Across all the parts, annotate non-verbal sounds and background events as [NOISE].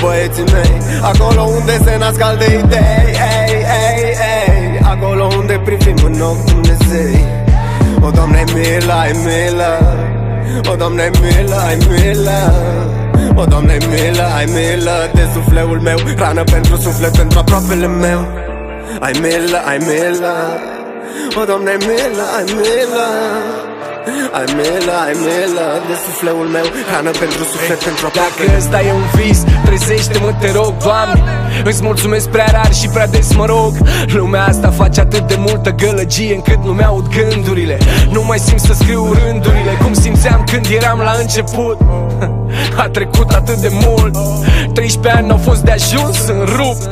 băieții mei Acolo unde se nasc alte idei. Ei, ei, ei. Acolo unde privim în ochi Dumnezei. O, Doamne, milă, ai milă. O, Doamne, milă, ai milă. O, Doamne, milă, ai milă. De sufletul meu Rană pentru suflet, pentru aproapele meu. Ai milă, ai milă. O, Doamne, milă, ai milă ai milă, ai milă de sufletul meu Hrană pentru suflet, pentru aproape. Dacă ăsta e un vis, trezește-mă, te rog, Doamne. Îți mulțumesc prea rar și prea des mă rog. Lumea asta face atât de multă gălăgie Încât nu-mi aud gândurile. Nu mai simt să scriu rândurile Cum simțeam când eram la început. [LAUGHS] A trecut atât de mult. 13 ani au fost de ajuns, sunt rupt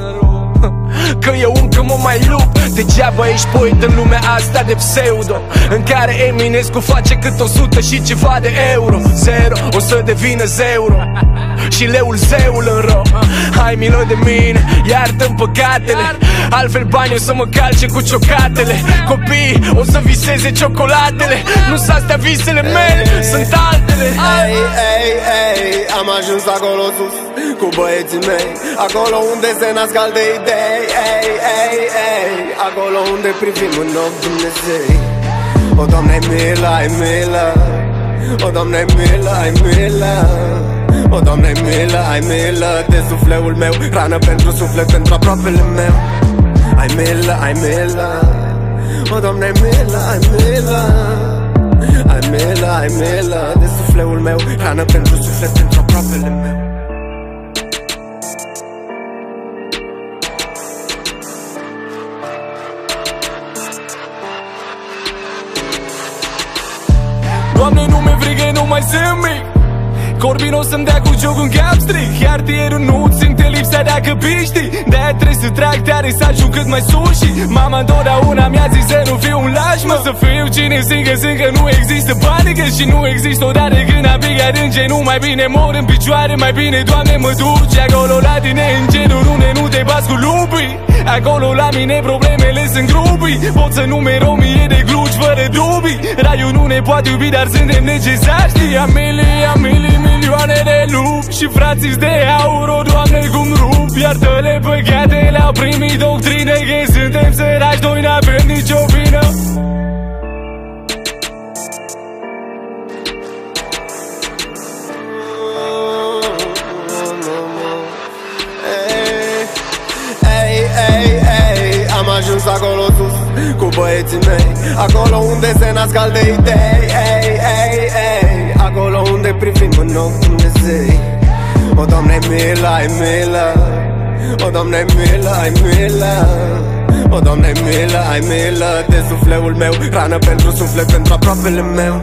Că eu încă mă mai lupt. Degeaba ești poet în lumea asta de pseudo În care Eminescu face cât o sută și ceva de euro. Zero, o să devină zeuro Și leul zeul în ro Hai milă de mine, iartă-mi păcatele. Altfel bani o să mă calce cu ciocatele. Copii o să viseze ciocolatele. Nu sunt astea visele mele, sunt altele. Ei, ei, ei, am ajuns acolo sus cu băieții mei. Acolo unde se nasc alte idei. Ei, ei, ei. Acolo unde privim în ochi Dumnezei. O, Doamne, milă, ai milă. O, Doamne, milă, ai milă o, Doamne, milă, ai milă de sufletul meu. Rană pentru suflet, pentru aproapele meu. Ai milă, ai milă. O, Doamne, milă, ai milă. Ai milă, ai milă de sufletul meu. Rană pentru suflet, pentru aproapele meu. Doamne, nu mi-e frigă, nu mai sunt mic Corbin o să-mi dea cu joc un cap strict Iar tierul nu simte lipsa dacă piști. De-aia trebuie să trag tare să ajung cât mai sus Și mama întotdeauna mi-a zis să nu fiu un laș Mă să fiu cine simt că simt că nu există panică Și nu există odată când am picat în gen Nu mai bine mor în picioare, mai bine Doamne mă duci Acolo la tine în genul unde nu te bați cu lupii. Acolo la mine problemele sunt grupii Pot să numeri o mie de gluci fără dubii. Raiul nu ne poate iubi, dar suntem necesari. Știi, am milii, am milii, milioane de lupi Și frații de aur, o doamne cum rup Iar tăle păcatele au primit doctrine Că suntem săraci, noi n-avem nicio vină cu băieții mei. Acolo unde se nasc alte idei ei, ei, ei, Acolo unde privim în ochi Dumnezei. O, Doamne, milă, ai milă. O, Doamne, milă, ai milă. O, Doamne, milă, ai milă. De sufletul meu Rană pentru suflet, pentru aproapele meu.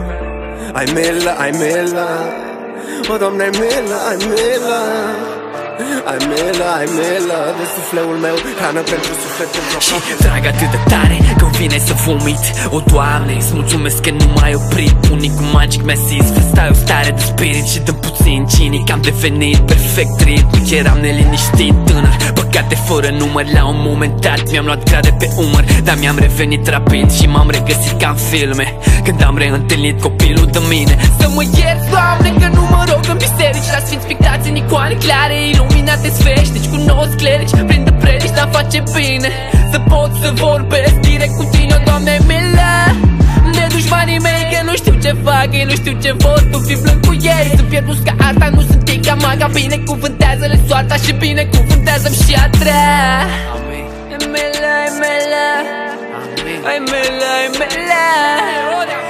Ai milă, ai milă. O, Doamne, milă, ai milă ai milă, ai milă de sufletul meu Hrană pentru suflet, pentru Și trag atât de tare că vine să vomit. O, Doamne, îți mulțumesc că nu m-ai oprit. Unicul magic mi-a zis că stai o stare de spirit Și de puțin cinic. Am devenit perfect ritm Eram neliniștit tânăr Păcate fără număr La un moment dat mi-am luat grade pe umăr. Dar mi-am revenit rapid și m-am regăsit ca în filme. Când am reîntâlnit copilul de mine. Să mă ierți, Doamne, că nu mă rog în biserici. La sfinți pictați în icoane clare Iluminate sfeșnici, cunosc clerici Plin de predici, dar face bine. Să pot să vorbesc direct cu tine, Doamne, milă De dușmanii mei, că nu știu ce fac Ei nu știu ce vor, tu fi blând cu ei. Să pierduți ca arta, nu sunt ei ca maga Binecuvântează-le soarta și binecuvântează-mi și a treia. Emela, Emela Emela, Emela